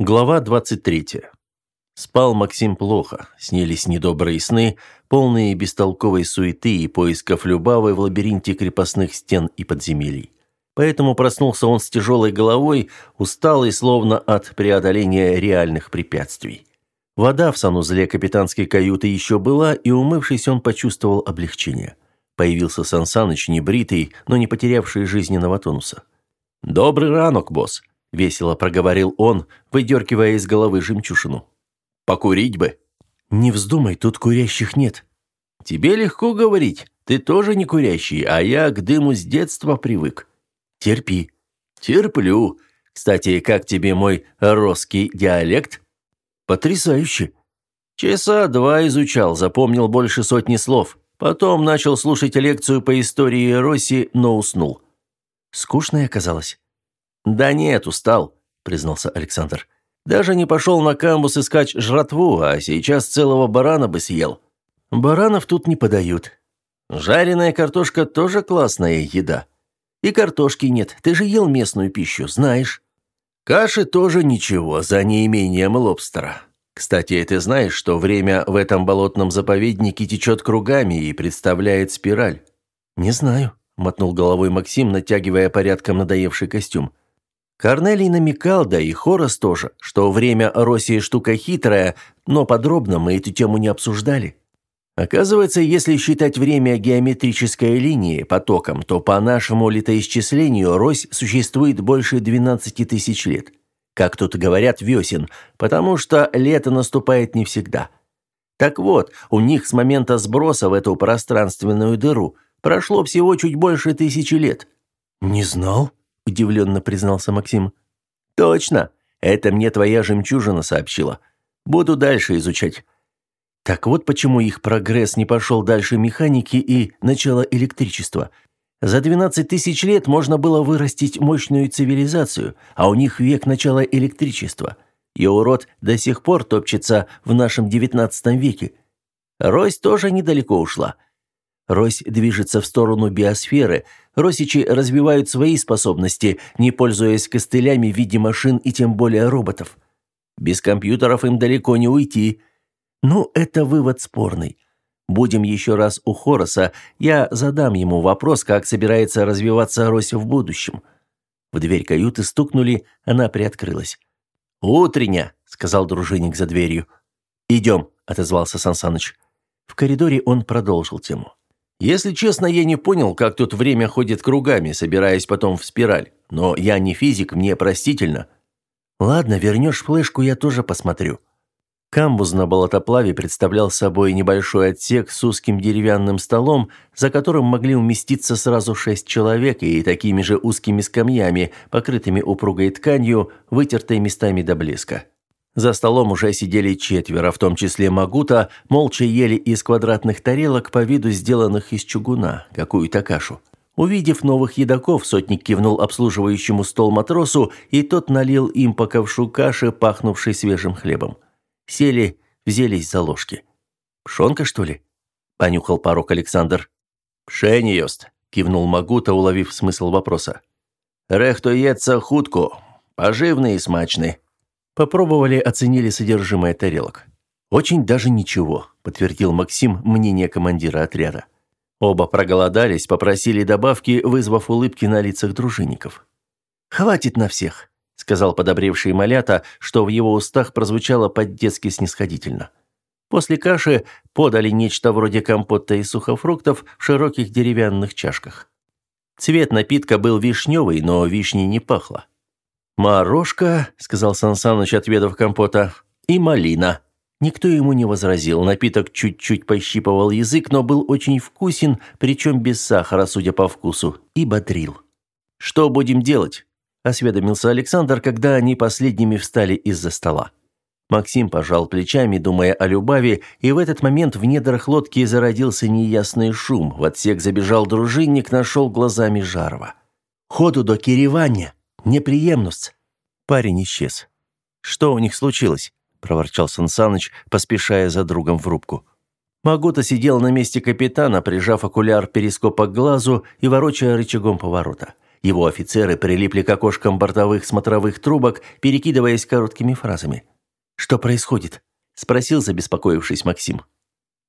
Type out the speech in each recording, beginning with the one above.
Глава 23. Спал Максим плохо, снились недобрые сны, полные бестолковой суеты и поисков Любавы в лабиринте крепостных стен и подземелий. Поэтому проснулся он с тяжелой головой, усталый словно от преодоления реальных препятствий. Вода в санузле капитанской каюты еще была, и умывшись, он почувствовал облегчение. Появился Сансаныч, небритый, но не потерявший жизненного тонуса. «Добрый ранок, босс!» Весело проговорил он, выдергивая из головы жемчужину. Покурить бы. Не вздумай, тут курящих нет. Тебе легко говорить. Ты тоже не курящий, а я к дыму с детства привык. Терпи. Терплю. Кстати, как тебе мой русский диалект? Потрясающе. Часа два изучал, запомнил больше сотни слов. Потом начал слушать лекцию по истории Росси, но уснул. Скучная оказалась. «Да нет, устал», – признался Александр. «Даже не пошел на камбус искать жратву, а сейчас целого барана бы съел». «Баранов тут не подают». «Жареная картошка тоже классная еда». «И картошки нет, ты же ел местную пищу, знаешь». «Каши тоже ничего, за неимением лобстера». Кстати, ты знаешь, что время в этом болотном заповеднике течет кругами и представляет спираль? Не знаю, мотнул головой Максим, натягивая порядком надоевший костюм. Корнелий намекал, да и Хорос тоже, что время России штука хитрая, но подробно мы эту тему не обсуждали. Оказывается, если считать время геометрической линии потоком, то по нашему летоисчислению Рось существует больше 12 тысяч лет. Как тут говорят, весен, потому что лето наступает не всегда. Так вот, у них с момента сброса в эту пространственную дыру прошло всего чуть больше тысячи лет. «Не знал?» – удивленно признался Максим. «Точно. Это мне твоя жемчужина сообщила. Буду дальше изучать». Так вот почему их прогресс не пошел дальше механики и начала электричества. За 12 тысяч лет можно было вырастить мощную цивилизацию, а у них век начала электричества. И урод до сих пор топчется в нашем девятнадцатом веке. Рось тоже недалеко ушла. Рось движется в сторону биосферы. Росичи развивают свои способности, не пользуясь костылями в виде машин и тем более роботов. Без компьютеров им далеко не уйти. Ну, это вывод спорный. Будем еще раз у Хороса, я задам ему вопрос, как собирается развиваться Рось в будущем. В дверь каюты стукнули, она приоткрылась. «Утрення», — сказал дружинник за дверью. «Идем», — отозвался Сансаныч. В коридоре он продолжил тему. Если честно, я не понял, как тут время ходит кругами, собираясь потом в спираль. Но я не физик, мне простительно. Ладно, вернешь флешку, я тоже посмотрю. Камбуз на болотоплаве представлял собой небольшой отсек с узким деревянным столом, за которым могли уместиться сразу шесть человек и такими же узкими скамьями, покрытыми упругой тканью, вытертой местами до блеска. За столом уже сидели четверо, в том числе Магута, молча ели из квадратных тарелок по виду сделанных из чугуна, какую-то кашу. Увидев новых едоков, сотник кивнул обслуживающему стол матросу, и тот налил им по ковшу каши, пахнувшей свежим хлебом. Сели, взялись за ложки. «Пшонка, что ли?» – понюхал порог Александр. «Пшениёст», – кивнул Магута, уловив смысл вопроса. «Рехто едца хутко, поживный и смачный». Попробовали, оценили содержимое тарелок. «Очень даже ничего», – подтвердил Максим мнение командира отряда. Оба проголодались, попросили добавки, вызвав улыбки на лицах дружинников. «Хватит на всех», – сказал подобревший малята, что в его устах прозвучало по-детски снисходительно. После каши подали нечто вроде компота из сухофруктов в широких деревянных чашках. Цвет напитка был вишневый, но вишни не пахло. «Морожка», — сказал Сансаныч, отведав компота, — «и малина». Никто ему не возразил. Напиток чуть-чуть пощипывал язык, но был очень вкусен, причем без сахара, судя по вкусу, и бодрил. «Что будем делать?» – осведомился Александр, когда они последними встали из-за стола. Максим пожал плечами, думая о Любави, и в этот момент в недрах лодки зародился неясный шум. В отсек забежал дружинник, нашел глазами Жарова. «Ходу до Киревания!» Неприемность. Парень исчез. Что у них случилось? проворчал Сансаныч, поспешая за другом в рубку. Магута сидел на месте капитана, прижав окуляр перископа к глазу и ворочая рычагом поворота. Его офицеры прилипли к окошкам бортовых смотровых трубок, перекидываясь короткими фразами. «Что происходит?» – спросил, забеспокоившись Максим.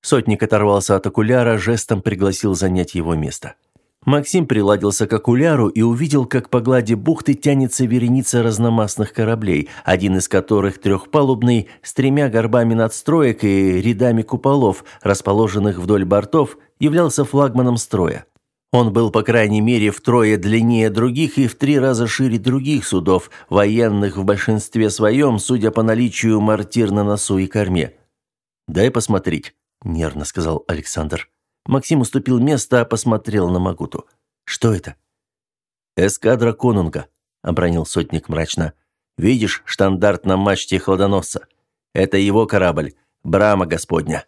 Сотник оторвался от окуляра, жестом пригласил занять его место. Приладился к окуляру и увидел, как по глади бухты тянется вереница разномастных кораблей, один из которых трехпалубный, с тремя горбами надстроек и рядами куполов, расположенных вдоль бортов, являлся флагманом строя. Он был, по крайней мере, втрое длиннее других и в три раза шире других судов, военных в большинстве своем, судя по наличию мортир на носу и корме. «Дай посмотреть», – нервно сказал Александр. Максим уступил место, посмотрел на Магуту. «Что это?» «Эскадра Конунга», – обронил сотник мрачно. «Видишь штандарт на мачте хладоносца? Это его корабль, Брама Господня».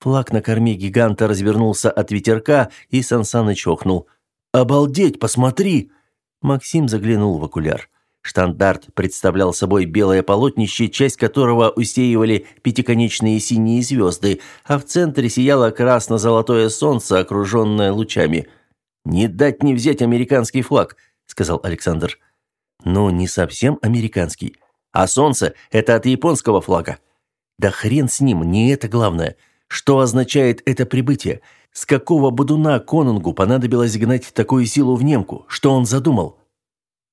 Флаг на корме гиганта развернулся от ветерка, и Сансаныч охнул. «Обалдеть, посмотри!» Максим заглянул в окуляр. Штандарт представлял собой белое полотнище, часть которого усеивали пятиконечные синие звезды, а в центре сияло красно-золотое солнце, окруженное лучами. «Не дать не взять американский флаг», — сказал Александр. «Ну, не совсем американский. А солнце — это от японского флага». «Да хрен с ним, не это главное. Что означает это прибытие? С какого бодуна конунгу понадобилось гнать такую силу в немку? Что он задумал?»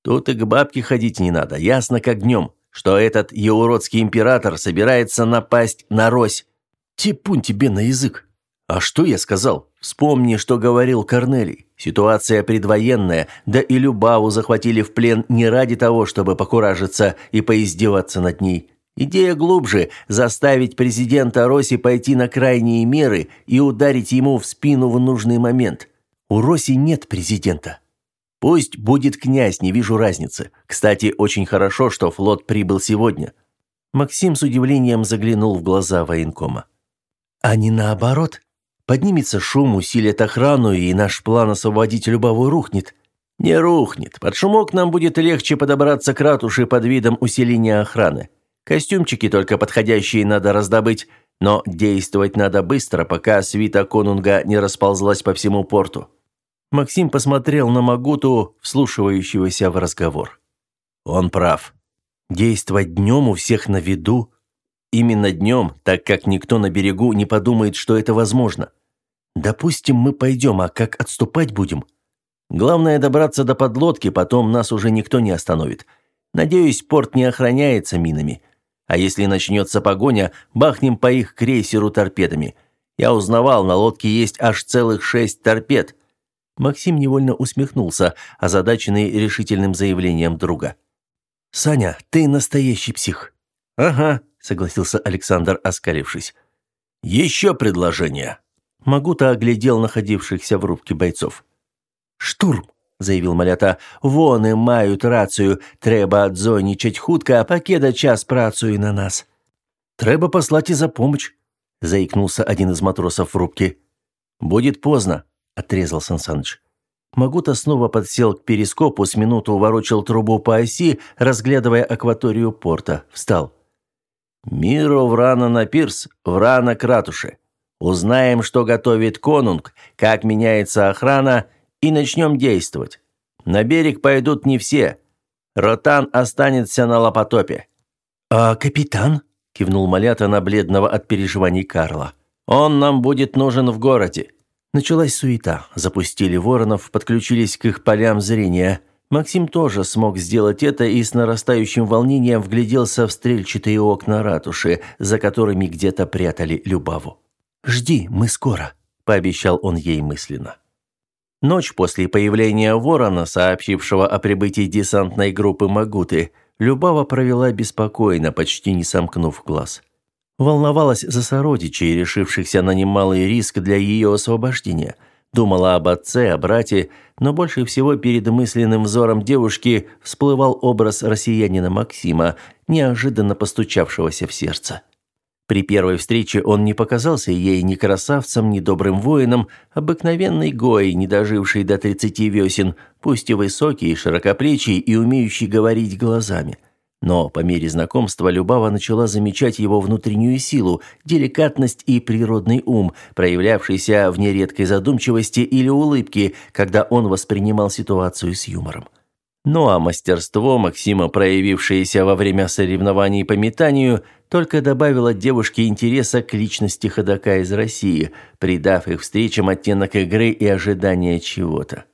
Тут и к бабке ходить не надо, ясно как днем, что этот еуродский император собирается напасть на Рось. Типун тебе на язык. А что я сказал? Вспомни, что говорил Корнелий. Ситуация предвоенная, да и Любаву захватили в плен не ради того, чтобы покуражиться и поиздеваться над ней. Идея глубже – заставить президента Роси пойти на крайние меры и ударить ему в спину в нужный момент. У Роси нет президента. Пусть будет князь, не вижу разницы. Кстати, очень хорошо, что флот прибыл сегодня. Максим с удивлением заглянул в глаза военкома. А не наоборот? Поднимется шум, усилит охрану, и наш план освободить Любову рухнет. Не рухнет. Под шумок нам будет легче подобраться к ратуше под видом усиления охраны. Костюмчики только подходящие надо раздобыть, но действовать надо быстро, пока свита конунга не расползлась по всему порту. Максим посмотрел на Магуту, вслушивающегося в разговор. Он прав. Действовать днем у всех на виду. Именно днем, так как никто на берегу не подумает, что это возможно. Допустим, мы пойдем, а как отступать будем? Главное добраться до подлодки, потом нас уже никто не остановит. Надеюсь, порт не охраняется минами. А если начнется погоня, бахнем по их крейсеру торпедами. Я узнавал, на лодке есть аж целых шесть торпед – Максим невольно усмехнулся, озадаченный решительным заявлением друга. «Саня, ты настоящий псих». «Ага», — согласился Александр, оскалившись. «Еще предложение». Магута оглядел находившихся в рубке бойцов. «Штурм!» – заявил Малята. «Вони мають рацию. Треба дзонічать хутко, а покеда час працює на нас». «Треба послать и за помощь», – заикнулся один из матросов в рубке. «Будет поздно», отрезал Сансаныч. Магута снова подсел к перископу, с минуту ворочал трубу по оси, разглядывая акваторию порта. Встал. «Миру врана на пирс, врана к ратуше. Узнаем, что готовит конунг, как меняется охрана, и начнем действовать. На берег пойдут не все. Ротан останется на лопотопе». «А капитан?» – кивнул Малята на бледного от переживаний Карла. «Он нам будет нужен в городе. Началась суета. Запустили воронов, подключились к их полям зрения. Максим тоже смог сделать это и с нарастающим волнением вгляделся в стрельчатые окна ратуши, за которыми где-то прятали Любаву. «Жди, мы скоро», – пообещал он ей мысленно. Ночь после появления ворона, сообщившего о прибытии десантной группы Магуты, Любава провела беспокойно, почти не сомкнув глаз. Волновалась за сородичей, решившихся на немалый риск для ее освобождения. Думала об отце, о брате, но больше всего перед мысленным взором девушки всплывал образ россиянина Максима, неожиданно постучавшегося в сердце. При первой встрече он не показался ей ни красавцем, ни добрым воином, обыкновенный гой, не доживший до тридцати весен, пусть и высокий, широкоплечий и умеющий говорить глазами – Но по мере знакомства Любава начала замечать его внутреннюю силу, деликатность и природный ум, проявлявшийся в нередкой задумчивости или улыбке, когда он воспринимал ситуацию с юмором. Ну а мастерство Максима, проявившееся во время соревнований по метанию, только добавило девушке интереса к личности ходока из России, придав их встречам оттенок игры и ожидания чего-то.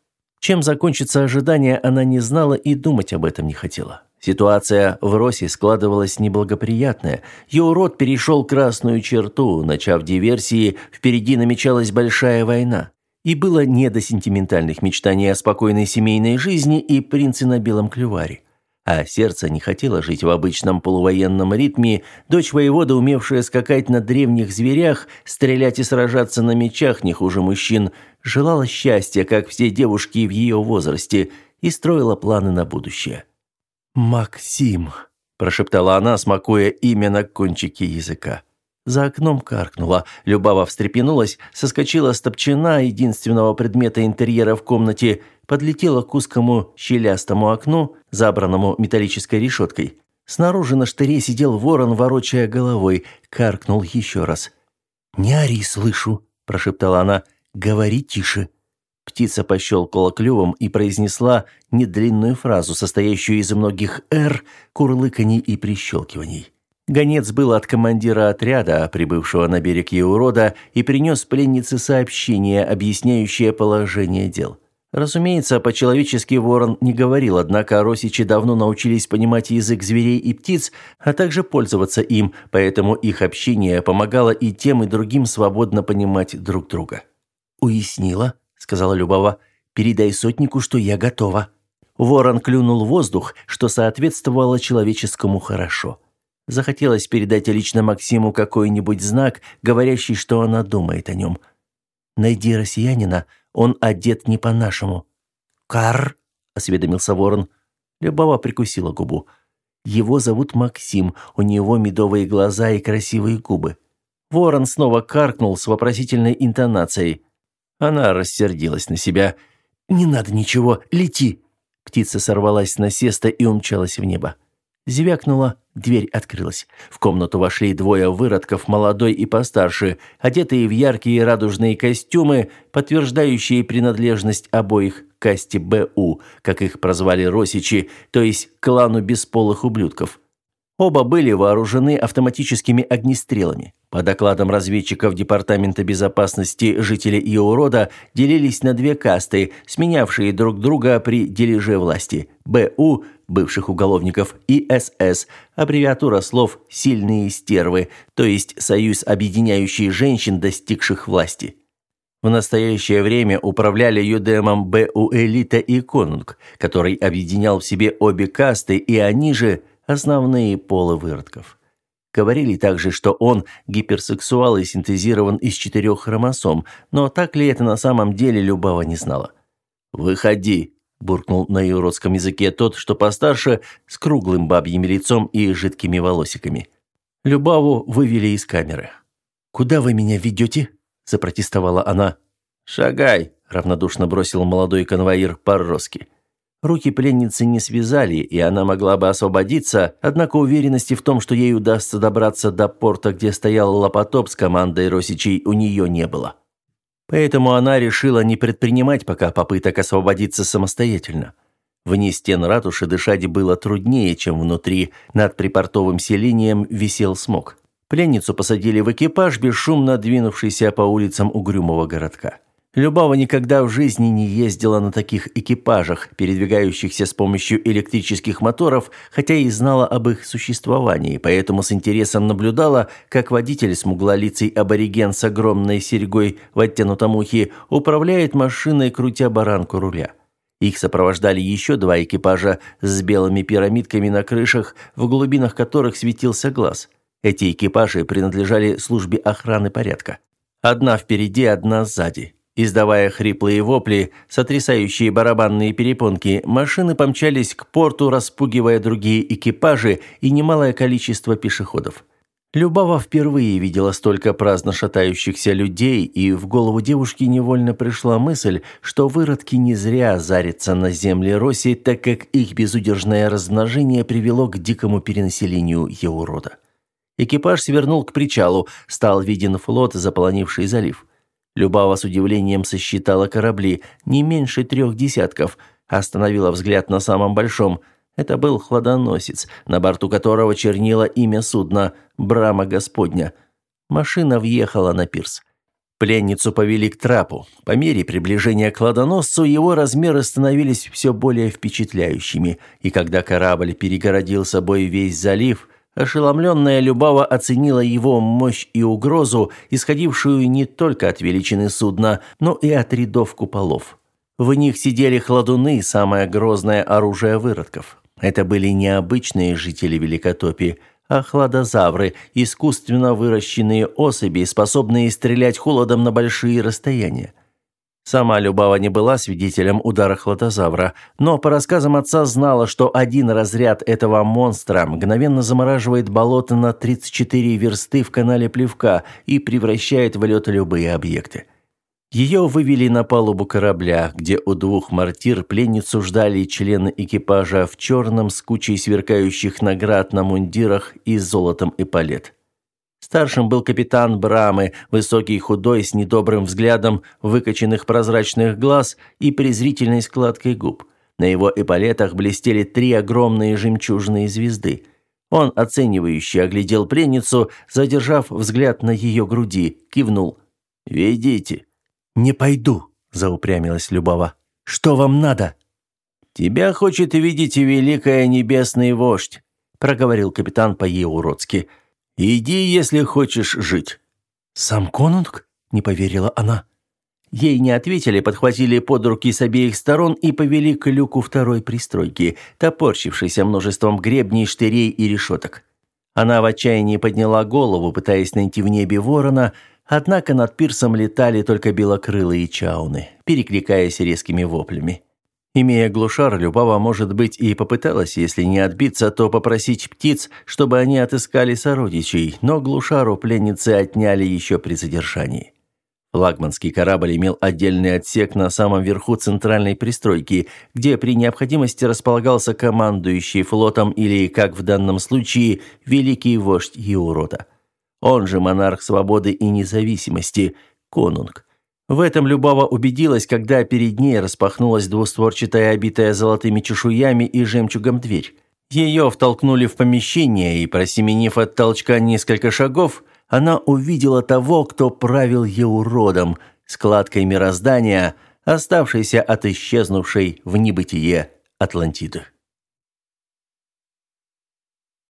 Чем закончится ожидание, она не знала и думать об этом не хотела. Ситуация в Росе складывалась неблагоприятная. Ее род перешел красную черту, начав диверсии, впереди намечалась большая война. И было не до сентиментальных мечтаний о спокойной семейной жизни и принце на белом клюваре. А сердце не хотело жить в обычном полувоенном ритме, дочь воевода, умевшая скакать на древних зверях, стрелять и сражаться на мечах не хуже мужчин, желала счастья, как все девушки в ее возрасте, и строила планы на будущее. «Максим», – прошептала она, смакуя имя на кончике языка. За окном каркнула. Любава встрепенулась, соскочила с топчина, единственного предмета интерьера в комнате, подлетела к узкому щелястому окну, забранному металлической решеткой. Снаружи на штыре сидел ворон, ворочая головой, каркнул еще раз. «Не ори, слышу», – прошептала она, – «говори тише». Птица пощелкала клювом и произнесла недлинную фразу, состоящую из многих «р», курлыканий и прищелкиваний. Гонец был от командира отряда, прибывшего на берег Еурода, и принес пленнице сообщение, объясняющее положение дел. Разумеется, по-человечески ворон не говорил, однако росичи давно научились понимать язык зверей и птиц, а также пользоваться им, поэтому их общение помогало и тем, и другим свободно понимать друг друга. «Уяснила», — сказала Любова, — «передай сотнику, что я готова». Ворон клюнул воздух, что соответствовало человеческому хорошо. Захотелось передать лично Максиму какой-нибудь знак, говорящий, что она думает о нем. «Найди россиянина, он одет не по-нашему». «Кар?» – осведомился ворон. Любава прикусила губу. «Его зовут Максим, у него медовые глаза и красивые губы». Ворон снова каркнул с вопросительной интонацией. Она рассердилась на себя. «Не надо ничего, лети!» Птица сорвалась с насеста и умчалась в небо. Звякнула, дверь открылась. В комнату вошли двое выродков, молодой и постарше, одетые в яркие радужные костюмы, подтверждающие принадлежность обоих к касте БУ, как их прозвали росичи, то есть клану бесполых ублюдков. Оба были вооружены автоматическими огнестрелами. По докладам разведчиков Департамента безопасности жители Иорода делились на две касты, сменявшие друг друга при дележе власти. БУ – бывших уголовников, и СС, аббревиатура слов «сильные стервы», то есть союз, объединяющий женщин, достигших власти. В настоящее время управляли Юдемом БУ Элита и Конунг, который объединял в себе обе касты, и они же – основные полы выродков. Говорили также, что он гиперсексуал и синтезирован из четырех хромосом, но так ли это на самом деле Любава не знала. «Выходи», буркнул на юродском языке тот, что постарше, с круглым бабьим лицом и жидкими волосиками. Любаву вывели из камеры. «Куда вы меня ведете?» – запротестовала она. «Шагай», – равнодушно бросил молодой конвоир по-русски. Руки пленницы не связали, и она могла бы освободиться, однако уверенности в том, что ей удастся добраться до порта, где стоял Лопотоп с командой Росичей, у нее не было. Поэтому она решила не предпринимать пока попыток освободиться самостоятельно. Вне стен ратуши дышать было труднее, чем внутри. Над припортовым селением висел смог. Пленницу посадили в экипаж, бесшумно двинувшийся по улицам угрюмого городка. Любава никогда в жизни не ездила на таких экипажах, передвигающихся с помощью электрических моторов, хотя и знала об их существовании, поэтому с интересом наблюдала, как водитель смуглолицый абориген с огромной серьгой в оттянутом ухе управляет машиной, крутя баранку руля. Их сопровождали еще два экипажа с белыми пирамидками на крышах, в глубинах которых светился глаз. Эти экипажи принадлежали службе охраны порядка. Одна впереди, одна сзади. Издавая хриплые вопли, сотрясающие барабанные перепонки, машины помчались к порту, распугивая другие экипажи и немалое количество пешеходов. Любава впервые видела столько праздно шатающихся людей, и в голову девушки невольно пришла мысль, что выродки не зря зарятся на земле России, так как их безудержное размножение привело к дикому перенаселению Еурода. Экипаж свернул к причалу, стал виден флот, заполонивший залив. Любава с удивлением сосчитала корабли, не меньше трех десятков, остановила взгляд на самом большом – это был хладоносец, на борту которого чернило имя судна «Брама Господня». Машина въехала на пирс. Пленницу повели к трапу. По мере приближения к хладоносцу его размеры становились все более впечатляющими, и когда корабль перегородил собой весь залив, ошеломленная Любава оценила его мощь и угрозу, исходившую не только от величины судна, но и от рядов куполов. В них сидели хладуны, самое грозное оружие выродков. Это были не обычные жители Великотопии, а хладозавры, искусственно выращенные особи, способные стрелять холодом на большие расстояния. Сама Любава не была свидетелем удара хладозавра, но по рассказам отца знала, что один разряд этого монстра мгновенно замораживает болото на 34 версты в канале Плевка и превращает в лед любые объекты. Ее вывели на палубу корабля, где у двух мортир пленницу ждали члены экипажа в черном с кучей сверкающих наград на мундирах и золотом эполет. Старшим был капитан Брамы, высокий худой, с недобрым взглядом, выкоченных прозрачных глаз и презрительной складкой губ. На его эполетах блестели три огромные жемчужные звезды. Он оценивающе оглядел пленницу, задержав взгляд на ее груди, кивнул. «Ведите». «Не пойду», – заупрямилась Любова. «Что вам надо?» «Тебя хочет видеть великая небесный вождь», – проговорил капитан по-еуродски. «Иди, если хочешь жить». «Сам конунг?» – не поверила она. Ей не ответили, подхватили под руки с обеих сторон и повели к люку второй пристройки, топорщившейся множеством гребней, штырей и решеток. Она в отчаянии подняла голову, пытаясь найти в небе ворона, Однако над пирсом летали только белокрылые чауны, перекликаясь резкими воплями. Имея глушар, Любава, может быть, и попыталась, если не отбиться, то попросить птиц, чтобы они отыскали сородичей, но глушару пленницы отняли еще при задержании. Флагманский корабль имел отдельный отсек на самом верху центральной пристройки, где при необходимости располагался командующий флотом или, как в данном случае, великий вождь Юрота – он же монарх свободы и независимости, конунг. В этом Любава убедилась, когда перед ней распахнулась двустворчатая, обитая золотыми чешуями и жемчугом дверь. Ее втолкнули в помещение, и, просеменив от толчка несколько шагов, она увидела того, кто правил Еуродом, складкой мироздания, оставшейся от исчезнувшей в небытие Атлантиды.